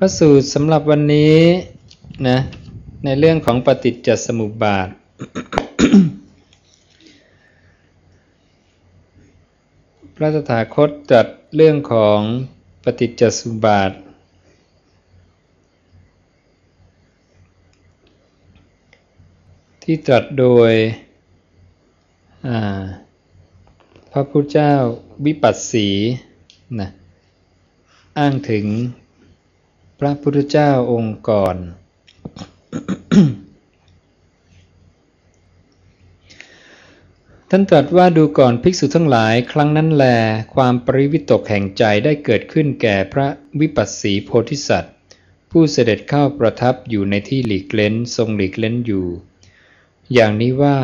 พระสูตรสำหรับวันนี้นะในเรื่องของปฏิจจสมุปบาท พระตถาคตตรัสเรื่องของปฏิจจสมุปบาท ที่ตรัสโดยพระพุทธเจ้าวิปัสสีนะอ้างถึง พระพุทธเจ้าองค์ก่อน ท่านตรัสว่าดูก่อนภิกษุทั้งหลายครั้งนั้นแล ความปริวิตกแห่งใจได้เกิดขึ้นแก่พระวิปัสสีโพธิสัตว์ ผู้เสด็จเข้าประทับอยู่ในที่หลีกเล้นทรงหลีกเล้นอยู่ อย่างนี้ว่า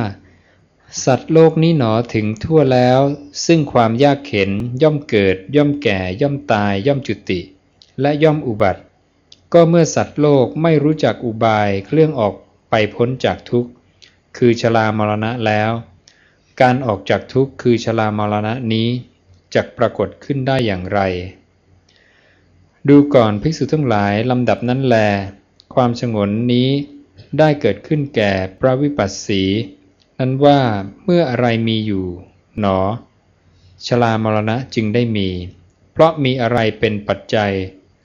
สัตว์โลกนี้หนอถึงทั่วแล้ว ซึ่งความยากเข็นย่อมเกิด ย่อมแก่ ย่อมตาย ย่อมจุติ และย่อมอุบัติ ก็เมื่อสัตว์โลกไม่รู้จักอุบายเคลื่องออกไปพ้นจากทุกข์ คือชรามรณะแล้ว การออกจากทุกข์คือชรามรณะนี้จะปรากฏขึ้นได้อย่างไร ดูก่อนภิกษุทั้งหลายลำดับนั้นแล ความสงนนี้ได้เกิดขึ้นแก่พระวิปัสสี นั้นว่าเมื่ออะไรมีอยู่หนอชรามรณะจึงได้มี เพราะมีอะไรเป็นปัจจัย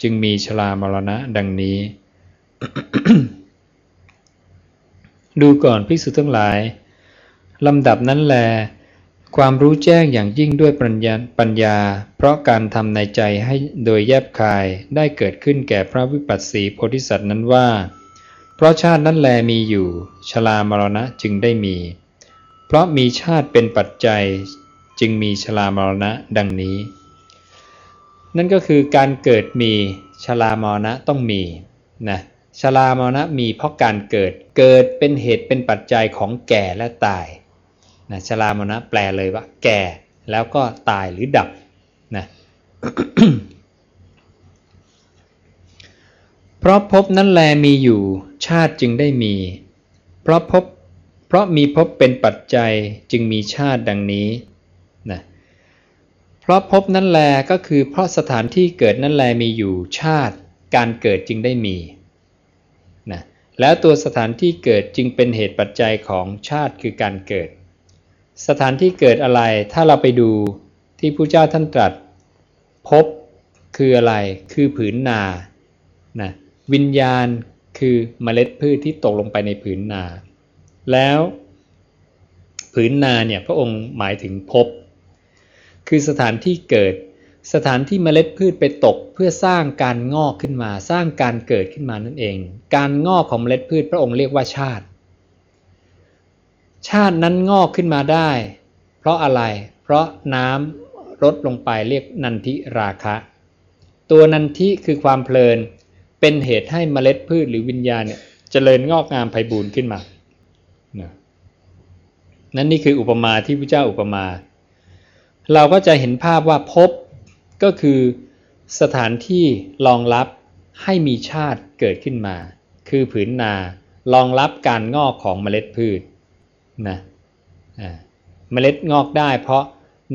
จึงมีชรามรณะดังนี้ ดูก่อนภิกษุทั้งหลายลำดับนั้นแล ความรู้แจ้งอย่างยิ่งด้วยปัญญาปัญญา เพราะการทำในใจให้โดยแยบคายได้เกิดขึ้นแก่พระวิปัสสีโพธิสัตว์นั้นว่า เพราะชาตินั้นแลมีอยู่ชรามรณะจึงได้มี เพราะมีชาติเป็นปัจจัยจึงมีชรามรณะดังนี้ นั่นก็คือการเกิดมีชรามรณะต้องมีนะชรามรณะมีเพราะการเกิดเกิดเป็นเหตุเป็นปัจจัยของแก่และตายนะชรามรณะแปลเลยว่า แก่แล้วก็ตายหรือดับนะเพราะพบนั้นแลมีอยู่ชาติจึงได้มี เพราะพบเพราะมีพบเป็นปัจจัยจึงมีชาติดังนี้นะ ราะพบนั้นแลก็คือเพราะสถานที่เกิดนั้นแลมีอยู่ชาติ การเกิดจึงได้มีนะแล้วตัวสถานที่เกิดจึงเป็นเหตุปัจจัยของชาติคือการเกิด สถานที่เกิดอะไรถ้าเราไปดูที่พระเจ้าท่านตรัส พบคืออะไรคือผืนนานะวิญญาณคือเมล็ดพืชที่ตกลงไปในผืนนา แล้ว ผืนนาเนี่ยพระองค์หมายถึงพบ คือสถานที่เกิด สถานที่เมล็ดพืชไปตกเพื่อสร้างการงอกขึ้นมา สร้างการเกิดขึ้นมานั่นเอง การงอกของเมล็ดพืชพระองค์เรียกว่าชาติ ชาตินั้นงอกขึ้นมาได้ เพราะอะไร เพราะน้ำลดลงไปเรียกนันทิราคะ ตัวนันทิคือความเพลิน เป็นเหตุให้เมล็ดพืชหรือวิญญาณเนี่ยจเจริญงอกงามไพบูรณ์ขึ้นมานั่นนี่คืออุปมาที่พระเจ้าอุปมา เราก็จะเห็นภาพว่าพบก็คือสถานที่รองรับให้มีชาติเกิดขึ้นมา คือผืนนารองรับการงอกของเมล็ดพืชนะเมล็ดงอกได้เพราะ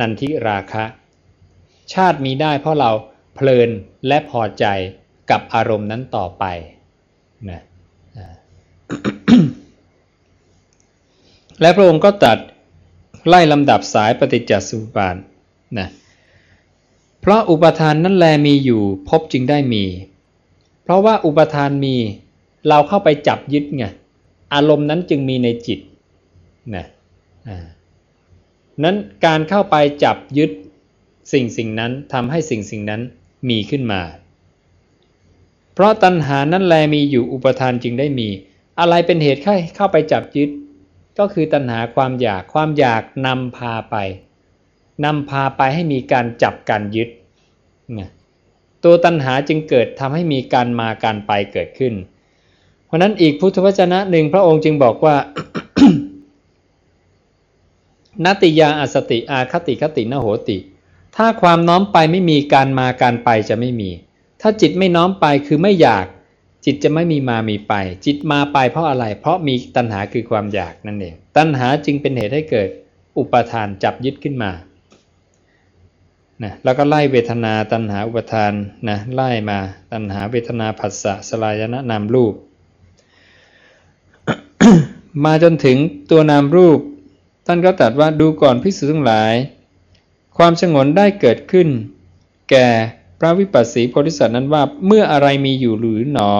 นันทิราคะ ชาติมีได้เพราะเราเพลินและพอใจกับอารมณ์นั้นต่อไปนะและพระองค์ก็ตัด ไล่ลำดับสายปฏิจจสมุปบาทนะเพราะอุปทานนั้นแลมีอยู่พบจึงได้มี เพราะว่าอุปทานมีเราเข้าไปจับยึดไงอารมณ์นั้นจึงมีในจิตนะนั้นการเข้าไปจับยึดสิ่งสิ่งนั้นทำให้สิ่งสิ่งนั้นมีขึ้นมา เพราะตัณหานั้นแลมีอยู่อุปทานจึงได้มี อะไรเป็นเหตุให้เข้าไปจับยึด ก็คือตัณหาความอยากความอยากนำพาไปนำพาไปให้มีการจับการยึดตัวตัณหาจึงเกิดทำให้มีการมาการไปเกิดขึ้น เพราะนั้นอีกพุทธวจนะหนึ่งพระองค์จึงบอกว่านติยาอสติอาคติคตินโหติ ถ้าความน้อมไปไม่มีการมาการไปจะไม่มี ถ้าจิตไม่น้อมไปคือไม่อยาก จิตจะไม่มีมามีไป จิตมาไปเพราะอะไร เพราะมีตัณหาคือความอยากนั่นเอง ตัณหาจึงเป็นเหตุให้เกิดอุปทานจับยึดขึ้นมานะแล้วก็ไล่เวทนาตัณหาอุปทานนะไล่มาตัณหาเวทนาผัสสะสลายนะนามรูป มาจนถึงตัวนามรูป ท่านก็ตรัสว่าดูก่อนพิสูจน์ทั้งหลาย ความสงนได้เกิดขึ้น แก่ ระวิปัสสีโพธิสัตว์นั้นว่าเมื่ออะไรมีอยู่หรือหนอ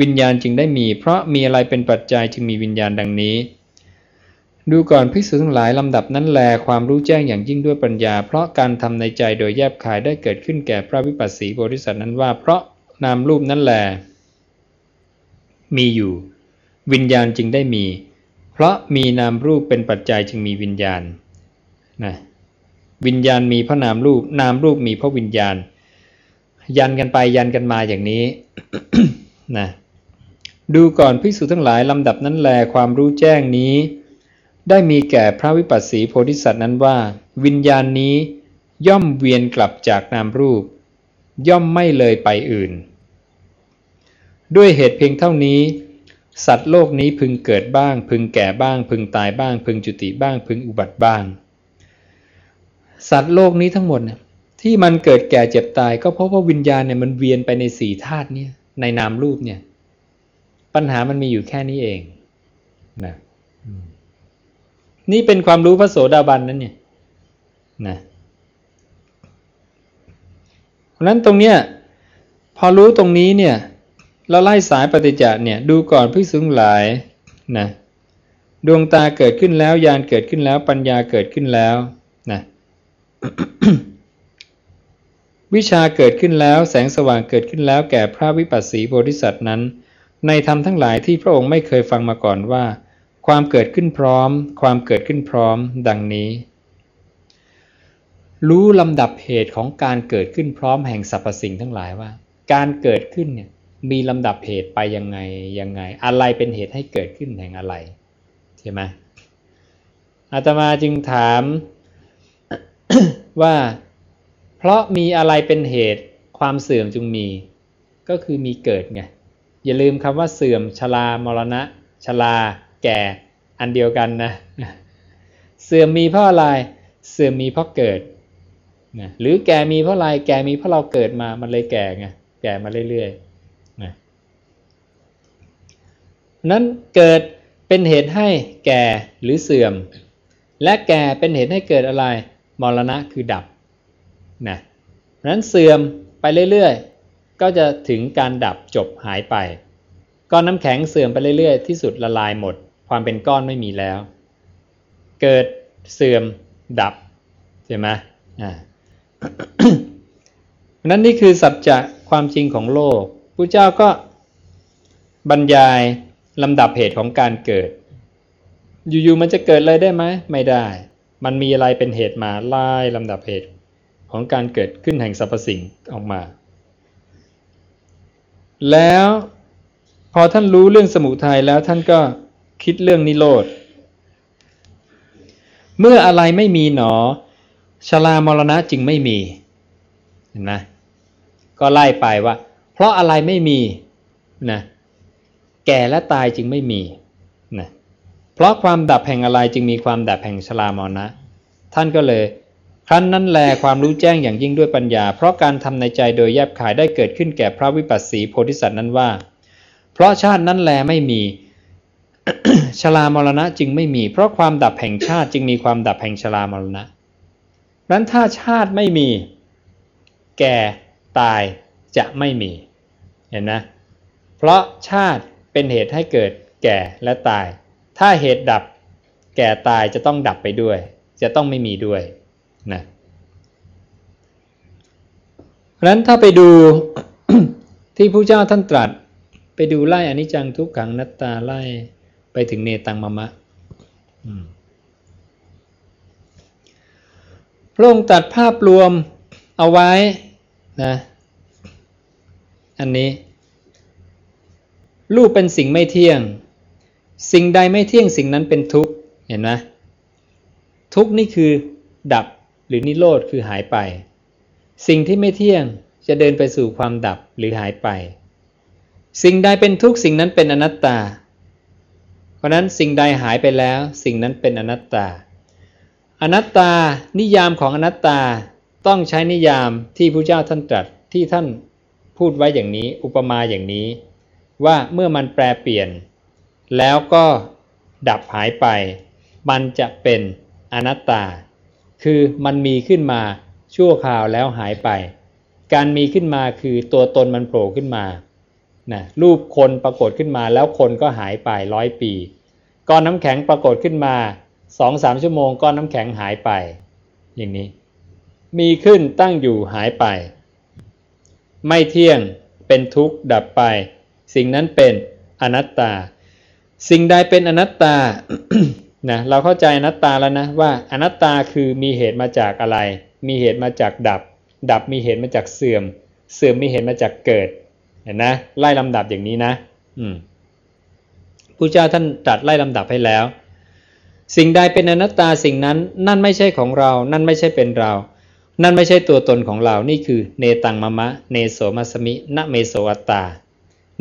วิญญาณจึงได้มี เพราะมีอะไรเป็นปัจจัยจึงมีวิญญาณดังนี้ ดูก่อนพิสูจน์ทั้งหลายลำดับนั้นแลความรู้แจ้งอย่างยิ่งด้วยปัญญา เพราะการทำในใจโดยแยบคายได้เกิดขึ้นแก่พระวิปัสสีโพธิสัตว์นั้นว่า เพราะนามรูปนั้นแล มีอยู่ วิญญาณจึงได้มี เพราะมีนามรูปเป็นปัจจัยจึงมีวิญญาณนะวิญญาณมีเพราะนามรูป นามรูปมีเพราะวิญญาณ ยันกันไปยันกันมาอย่างนี้นะดูก่อนภิกษุทั้งหลายลำดับนั้นแลความรู้แจ้งนี้ ได้มีแก่พระวิปัสสีโพธิสัตว์นั้นว่า วิญญาณนี้ย่อมเวียนกลับจากนามรูป ย่อมไม่เลยไปอื่น ด้วยเหตุเพียงเท่านี้ สัตว์โลกนี้พึงเกิดบ้าง พึงแก่บ้าง พึงตายบ้าง พึงจุติบ้าง พึงอุบัติบ้าง สัตว์โลกนี้ทั้งหมดเนี่ย ที่มันเกิดแก่เจ็บตาย ก็เพราะว่าวิญญาณเนี่ยมันเวียนไปในสี่ธาตุเนี่ยในนามรูปเนี่ย ปัญหามันมีอยู่แค่นี้เองนะนี่เป็นความรู้พระโสดาบันนั้นเนี่ยนะเพราะนั้นตรงเนี้ยพอรู้ตรงนี้เนี่ยเราไล่สายปฏิจจ์เนี่ยดูก่อนพิสุงหลายนะดวงตาเกิดขึ้นแล้ว ยานเกิดขึ้นแล้วปัญญาเกิดขึ้นแล้วนะ วิชาเกิดขึ้นแล้วแสงสว่างเกิดขึ้นแล้วแก่พระวิปัสสีโพธิสัตว์นั้น ในธรรมทั้งหลายที่พระองค์ไม่เคยฟังมาก่อนว่า ความเกิดขึ้นพร้อม ความเกิดขึ้นพร้อม ดังนี้ รู้ลำดับเหตุของการเกิดขึ้นพร้อมแห่งสรรพสิ่งทั้งหลายว่า การเกิดขึ้นเนี่ยมีลำดับเหตุไปยังไงยังไง อะไรเป็นเหตุให้เกิดขึ้นแห่งอะไรใช่ไหมอาตมาจึงถามว่า เพราะมีอะไรเป็นเหตุความเสื่อมจึงมี ก็คือมีเกิดไง อย่าลืมคำว่าเสื่อมชรามรณะชราแก่อันเดียวกันนะ เสื่อมมีเพราะอะไร เสื่อมมีเพราะเกิดนะหรือแก่มีเพราะอะไร แก่มีเพราะเราเกิดมา มันเลยแก่ไง แก่มาเรื่อยๆนั้นเกิดเป็นเหตุให้แก่หรือเสื่อม และแก่เป็นเหตุให้เกิดอะไร มรณะคือดับ นะนั้นเสื่อมไปเรื่อยๆ ก็จะถึงการดับจบหายไป ก้อนน้ำแข็งเสื่อมไปเรื่อยๆ ที่สุดละลายหมด ความเป็นก้อนไม่มีแล้ว เกิดเสื่อมดับใช่ไหมอ่านั้นนี่คือสัจจะความจริงของโลกพระเจ้าก็บรรยายลำดับเหตุของการเกิด อยู่ๆมันจะเกิดเลยได้ไหมไม่ได้ มันมีอะไรเป็นเหตุมาไล่ลำดับเหตุ ของการเกิดขึ้นแห่งสรรพสิ่งออกมา แล้วพอท่านรู้เรื่องสมุทัยแล้วท่านก็คิดเรื่องนิโรธ เมื่ออะไรไม่มีหนอชรามรณะจึงไม่มีเห็นไหมก็ไล่ไปว่า เพราะอะไรไม่มีนะแก่และตายจึงไม่มีนะเพราะความดับแห่งอะไรจึงมีความดับแห่งชรามรณะ ท่านก็เลย ครั้นนั้นแลความรู้แจ้งอย่างยิ่งด้วยปัญญา เพราะการทำในใจโดยแยบขายได้เกิดขึ้นแก่พระวิปัสสีโพธิสัตว์นั้นว่า เพราะชาตินั้นแลไม่มีชรามรณะจึงไม่มี เพราะความดับแห่งชาติจึงมีความดับแห่งชรามรณะนั้นถ้าชาติไม่มี แก่ตายจะไม่มีเห็นนะเพราะชาติเป็นเหตุให้เกิดแก่และตาย ถ้าเหตุดับ แก่ตายจะต้องดับไปด้วย จะต้องไม่มีด้วย นะเพราะนั้นถ้าไปดูที่พระเจ้าท่านตรัส ไปดูไล่อนิจจังทุกขังนัตตาไล่ไปถึงเนตังมะมะพระองค์ตัดภาพรวมเอาไว้นะอันนี้ รูปเป็นสิ่งไม่เที่ยง สิ่งใดไม่เที่ยงสิ่งนั้นเป็นทุกข์เห็นไหมทุกข์นี่คือดับ หรือนิโรธคือหายไป สิ่งที่ไม่เที่ยงจะเดินไปสู่ความดับหรือหายไป สิ่งใดเป็นทุกสิ่งนั้นเป็นอนัตตา เพราะนั้นสิ่งใดหายไปแล้ว สิ่งนั้นเป็นอนัตตา อนัตตานิยามของอนัตตาต้องใช้นิยามที่พระเจ้าท่านตรัสที่ท่านพูดไว้อย่างนี้อุปมาอย่างนี้ ว่าเมื่อมันแปรเปลี่ยน แล้วก็ดับหายไป มันจะเป็นอนัตตา คือมันมีขึ้นมาชั่วคราวแล้วหายไป การมีขึ้นมาคือตัวตนมันโผล่ขึ้นมานะรูปคนปรากฏขึ้นมาแล้วคนก็หายไปร้อยปีก้อนน้ำแข็งปรากฏขึ้นมาสองสามชั่วโมงก้อนน้ำแข็งหายไป อย่างนี้ มีขึ้นตั้งอยู่หายไป ไม่เที่ยงเป็นทุกข์ดับไป สิ่งนั้นเป็นอนัตตา สิ่งใดเป็นอนัตตา นะเราเข้าใจอนัตตาแล้วนะว่าอนัตตาคือมีเหตุมาจากอะไร มีเหตุมาจากดับ ดับมีเหตุมาจากเสื่อม เสื่อมมีเหตุมาจากเกิดเห็นนะไล่ลำดับอย่างนี้นะอืมพระเจ้าท่านตรัสไล่ลำดับให้แล้ว สิ่งใดเป็นอนัตตาสิ่งนั้น นั่นไม่ใช่ของเรา นั่นไม่ใช่เป็นเรา นั่นไม่ใช่ตัวตนของเรา นี่คือเนตังมะมะ เนโสมัสมินเมโสอัตตา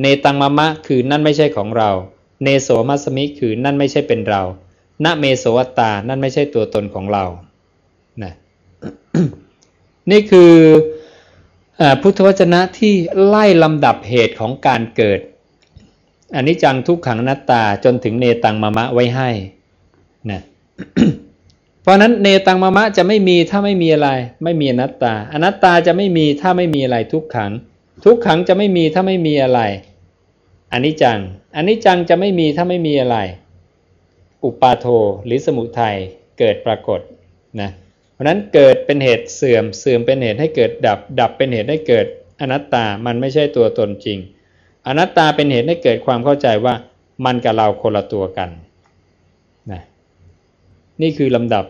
เนตังมะมะ คือนั่นไม่ใช่ของเรา เนโสมัสมิคือนั่นไม่ใช่เป็นเรา นเมโสอัตา นั่นไม่ใช่ตัวตนของเรานะนี่คือพุทธวจนะที่ไล่ลำดับเหตุของการเกิดอันนี้จังทุกขังนัตตาจนถึงเนตังมะมะไว้ให้นะเพราะนั้นเนตังมะมะจะไม่มีถ้าไม่มีอะไร ไม่มีอนัตตา อนัตตาจะไม่มีถ้าไม่มีอะไรทุกขัง ทุกขังจะไม่มีถ้าไม่มีอะไรอันนี้จังอันนี้จังจะไม่มีถ้าไม่มีอะไร อุปาโทหรือสมุทัยเกิดปรากฏนะเพราะนั้นเกิดเป็นเหตุเสื่อมเสื่อมเป็นเหตุให้เกิดดับ ดับเป็นเหตุให้เกิดอนัตตามันไม่ใช่ตัวตนจริง อนัตตาเป็นเหตุให้เกิดความเข้าใจว่ามันกับเราคนละตัวกันนะนี่คือลำดับ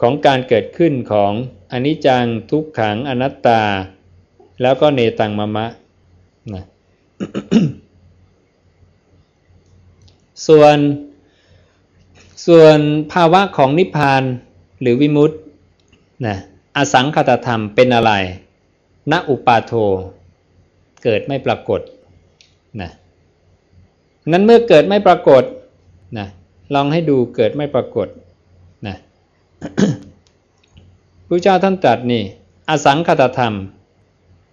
ของการเกิดขึ้นของอนิจจังทุกขังอนัตตา แล้วก็เนตังมะมะนะส่วน ส่วนภาวะของนิพพานหรือวิมุตตินะอสังคตธรรมเป็นอะไรณอุปาโท เกิดไม่ปรากฏนะนั้นเมื่อเกิดไม่ปรากฏนะลองให้ดูเกิดไม่ปรากฏนะพระเจ้าท่านตรัสนี่ อสังคตธรรม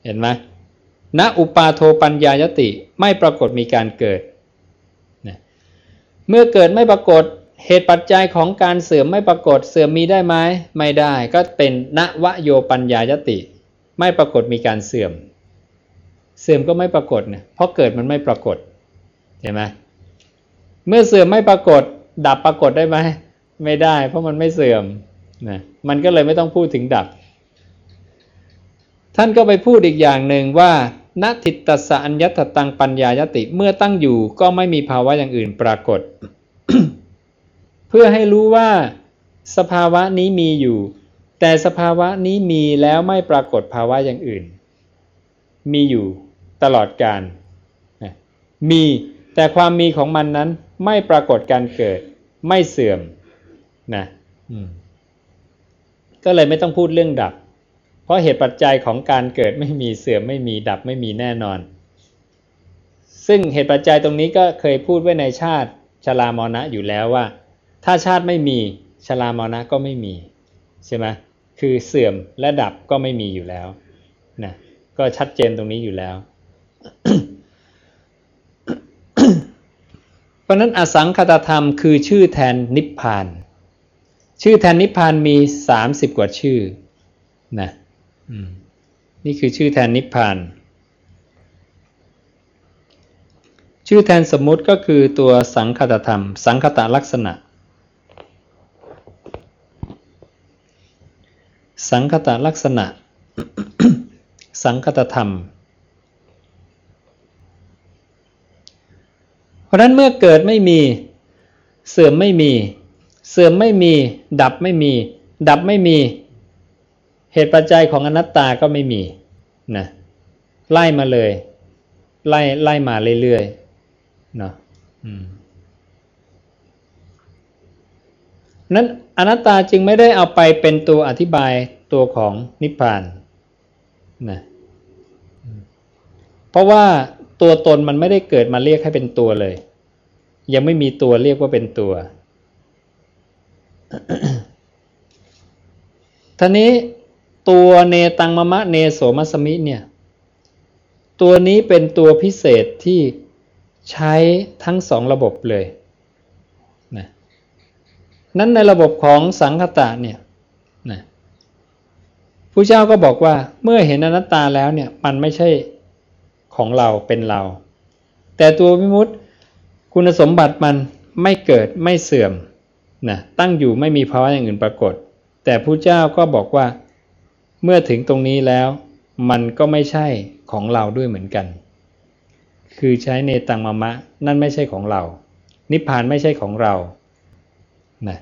เห็นไหมณอุปาโทปัญญายติไม่ปรากฏมีการเกิดนะเมื่อเกิดไม่ปรากฏ เหตุปัจจัยของการเสื่อมไม่ปรากฏเสื่อมมีได้ไหมไม่ได้ก็เป็นณวโยปัญญายติ ไม่ปรากฏมีการเสื่อม เสื่อมก็ไม่ปรากฏเนี่ยเพราะเกิดมันไม่ปรากฏเห็นไหมเมื่อเสื่อมไม่ปรากฏ ดับปรากฏได้ไหมไม่ได้ เพราะมันไม่เสื่อมนะมันก็เลยไม่ต้องพูดถึงดับ ท่านก็ไปพูดอีกอย่างหนึ่งว่าณทิตตสอัญญตตังปัญญายติเมื่อตั้งอยู่ก็ไม่มีภาวะอย่างอื่นปรากฏ เพื่อให้รู้ว่าสภาวะนี้มีอยู่ แต่สภาวะนี้มีแล้วไม่ปรากฏภาวะอย่างอื่น มีอยู่ตลอดการมีแต่ความมีของมันนั้นไม่ปรากฏการเกิด ไม่เสื่อมนะก็เลยไม่ต้องพูดเรื่องดับ เพราะเหตุปัจจัยของการเกิดไม่มีเสื่อมไม่มีดับไม่มีแน่นอน ซึ่งเหตุปัจจัยตรงนี้ก็เคยพูดไว้ในชาติชรามรณะอยู่แล้วว่า ถ้าชาติไม่มีชรามรณะก็ไม่มีใช่ไหมคือเสื่อมและดับก็ไม่มีอยู่แล้วนะก็ชัดเจนตรงนี้อยู่แล้ว เพราะนั้นอสังคตธรรมคือชื่อแทนนิพพาน ชื่อแทนนิพพานมีสามสิบกว่าชื่อนะนี่คือชื่อแทนนิพพาน ชื่อแทนสมมุติก็คือตัวสังคตธรรม สังคตลักษณะ สังคตลักษณะ สังคตธรรม เพราะนั้นเมื่อเกิดไม่มี เสื่อมไม่มี เสื่อมไม่มี ดับไม่มี ดับไม่มี เหตุปัจจัยของอนัตตาก็ไม่มีนะไล่มาเลย ไล่ไล่มาเรื่อยๆเนาะนั้น อนัตตาจึงไม่ได้เอาไปเป็นตัวอธิบายตัวของนิพพานนะเพราะว่าตัวตนมันไม่ได้เกิดมาเรียกให้เป็นตัวเลย ยังไม่มีตัวเรียกว่าเป็นตัวท่านี้ตัวเนตังมะมะเนโสมัสมิเนี่ย ตัวนี้เป็นตัวพิเศษที่ใช้ทั้งสองระบบเลย นั้นในระบบของสังคตะเนี่ยนะผู้เจ้าก็บอกว่าเมื่อเห็นอนัตตาแล้วเนี่ยมันไม่ใช่ของเราเป็นเรา แต่ตัววิมุตติคุณสมบัติมันไม่เกิดไม่เสื่อมนะตั้งอยู่ไม่มีภาวะอย่างอื่นปรากฏ แต่ผู้เจ้าก็บอกว่าเมื่อถึงตรงนี้แล้ว มันก็ไม่ใช่ของเราด้วยเหมือนกัน คือใช้เนตังมะมะ นั่นไม่ใช่ของเรา นิพพานไม่ใช่ของเรา นะ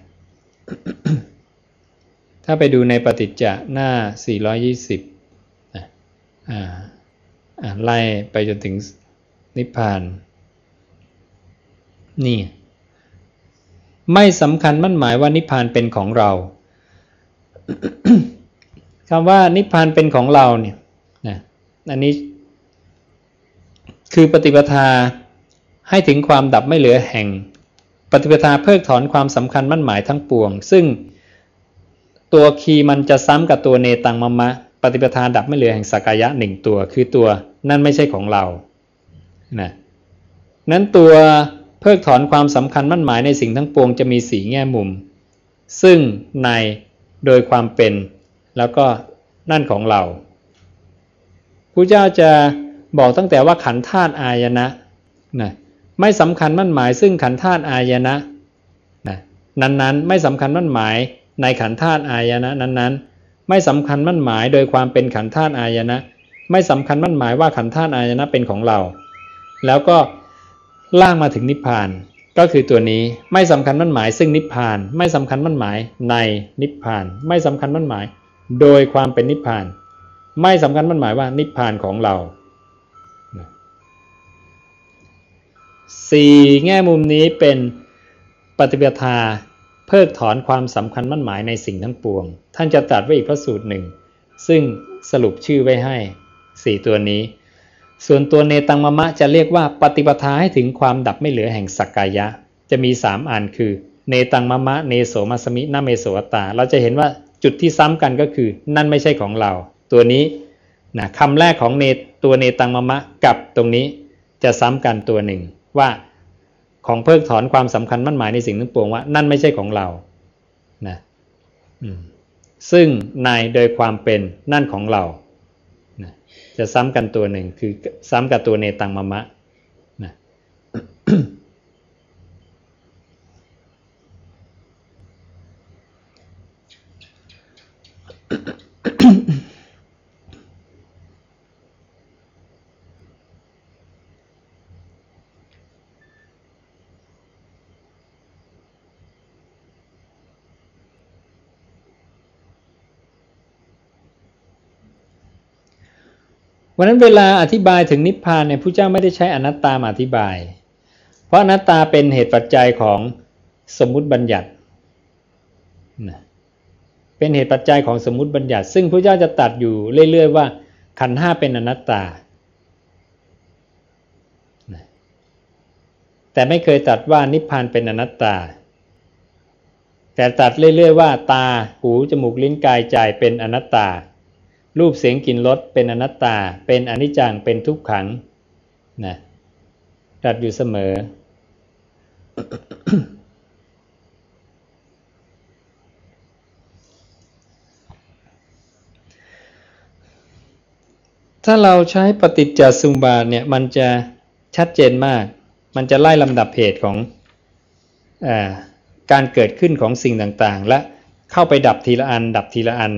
ถ้าไปดูในปฏิจจะหน้า 420นะอ่าไล่ไปจนถึงนิพพาน นี่ ไม่สำคัญมั่นหมายว่านิพพานเป็นของเราคำว่านิพพานเป็นของเราเนี่ยนะอันนี้คือปฏิปทาให้ถึงความดับไม่เหลือแห่ง ปฏิปทาเพิกถอนความสำคัญมั่นหมายทั้งปวง ซึ่งตัวคีมันจะซ้ำกับตัวเนตังมะมะ ปฏิปทาดับไม่เหลือแห่งสักายะหนึ่งตัว คือตัวนั่นไม่ใช่ของเรานะนั้นตัวเพิกถอนความสำคัญมั่นหมายในสิ่งทั้งปวงจะมีสีแง่มุม ซึ่งในโดยความเป็น แล้วก็นั่นของเราพระเจ้าจะบอกตั้งแต่ว่าขันธาตุอายนะนะ ไม่สำคัญมั่นหมายซึ่งขันธาตุอายนะนะนั้นๆ ไม่สำคัญมั่นหมายในขันธาตุอายนะนั้นๆ ไม่สำคัญมั่นหมายโดยความเป็นขันธาตุอายนะ ไม่สำคัญมั่นหมายว่าขันธาตุอายนะเป็นของเรา แล้วก็ล่างมาถึงนิพพานก็คือตัวนี้ไม่สำคัญมั่นหมายซึ่งนิพพาน ไม่สำคัญมั่นหมายในนิพพาน ไม่สำคัญมั่นหมาย โดยความเป็นนิพพาน ไม่สำคัญมันหมายว่านิพพานของเรา สี่แง่มุมนี้เป็นปฏิปทาเพิกถอนความสำคัญมั่นหมายในสิ่งทั้งปวง ท่านจะตัดไว้อีกพระสูตรหนึ่ง ซึ่งสรุปชื่อไว้ให้สี่ตัวนี้ ส่วนตัวเนตังมะมะจะเรียกว่าปฏิปทาให้ถึงความดับไม่เหลือแห่งสักกายะ จะมีสามอันคือ เนตังมะมะ เนโสมัสมินาเมโสวตา เราจะเห็นว่าจุดที่ซ้ำกันก็คือ นั่นไม่ใช่ของเรา ตัวนี้นะคำแรกของเนตัวเนตังมะมะกับตรงนี้จะซ้ำกันตัวหนึ่ง ว่าของเพิกถอนความสำคัญมั่นหมายในสิ่งทั้งปวงว่า นั่นไม่ใช่ของเรานะซึ่งในโดยความเป็นนั่นของเรานะจะซ้ำกันตัวหนึ่งคือซ้ำกับตัวเนตังมะมะนะ วันนั้นเวลาอธิบายถึงนิพพานเนี่ยผู้เจ้าไม่ได้ใช้อนัตตามาอธิบาย เพราะอนัตตาเป็นเหตุปัจจัยของสมมุติบัญญัติเป็นเหตุปัจจัยของสมมุติบัญญัติ ซึ่งพระเจ้าจะตัดอยู่เรื่อย ๆ ว่า ขันห้าเป็นอนัตตา แต่ไม่เคยตัดว่านิพพานเป็นอนัตตา แต่ตัดเรื่อย ๆ ว่า ตา หู จมูก ลิ้น กาย ใจเป็นอนัตตา รูปเสียงกลิ่นรสเป็นอนัตตา เป็นอนิจจังเป็นทุกขังนะตัดอยู่เสมอ ถ้าเราใช้ปฏิจจสุบาทเนี่ยมันจะชัดเจนมาก มันจะไล่ลำดับเหตุของอการเกิดขึ้นของสิ่งต่างๆ และเข้าไปดับทีละอัน ดับทีละอัน